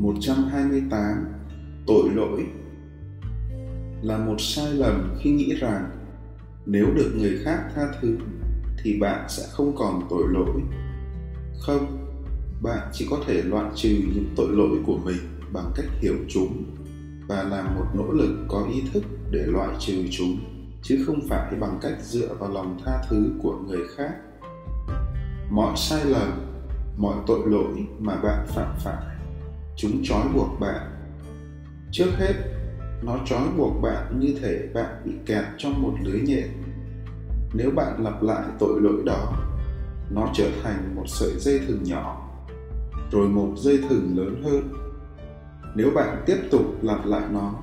128 Tội lỗi Là một sai lầm khi nghĩ rằng nếu được người khác tha thứ thì bạn sẽ không còn tội lỗi. Không, bạn chỉ có thể loại trừ những tội lỗi của mình bằng cách hiểu chúng và làm một nỗ lực có ý thức để loại trừ chúng chứ không phải bằng cách dựa vào lòng tha thứ của người khác mọi sai lầm mọi tội lỗi mà bạn phạm phải chúng trói buộc bạn. Trước hết, nó trói buộc bạn như thể bạn bị kẹt trong một lưới nhện. Nếu bạn lặp lại tội lỗi đó, nó trở thành một sợi dây thừng nhỏ, rồi một dây thừng lớn hơn. Nếu bạn tiếp tục lặp lại nó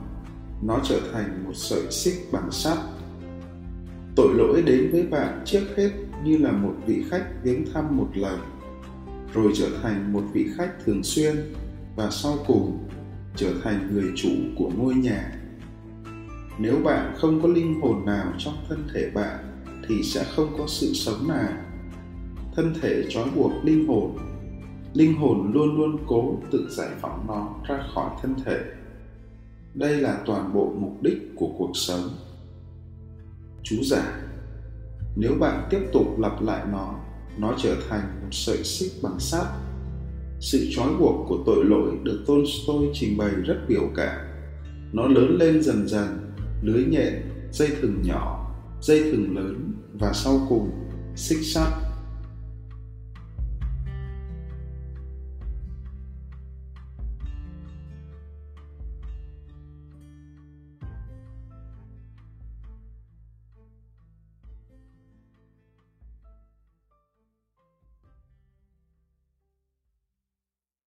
nó trở thành một sợi xích bằng sắt. Tội lỗi đến với bạn trước hết như là một vị khách viếng thăm một lần, rồi trở thành một vị khách thường xuyên và sau cùng trở thành người chủ của ngôi nhà. Nếu bạn không có linh hồn nào trong thân thể bạn thì sẽ không có sự sống nào. Thân thể trói buộc linh hồn linh hồn luôn luôn cố tự giải phóng nó ra khỏi thân thể. Đây là toàn bộ mục đích của cuộc sống. Chú giải nếu bạn tiếp tục lặp lại nó nó trở thành một sợi xích bằng sắt sự trói buộc của tội lỗi được tolstoy trình bày rất biểu cảm. Nó lớn lên dần dần, lưới nhện, dây thừng nhỏ, dây thừng lớn và sau cùng, xích sắt.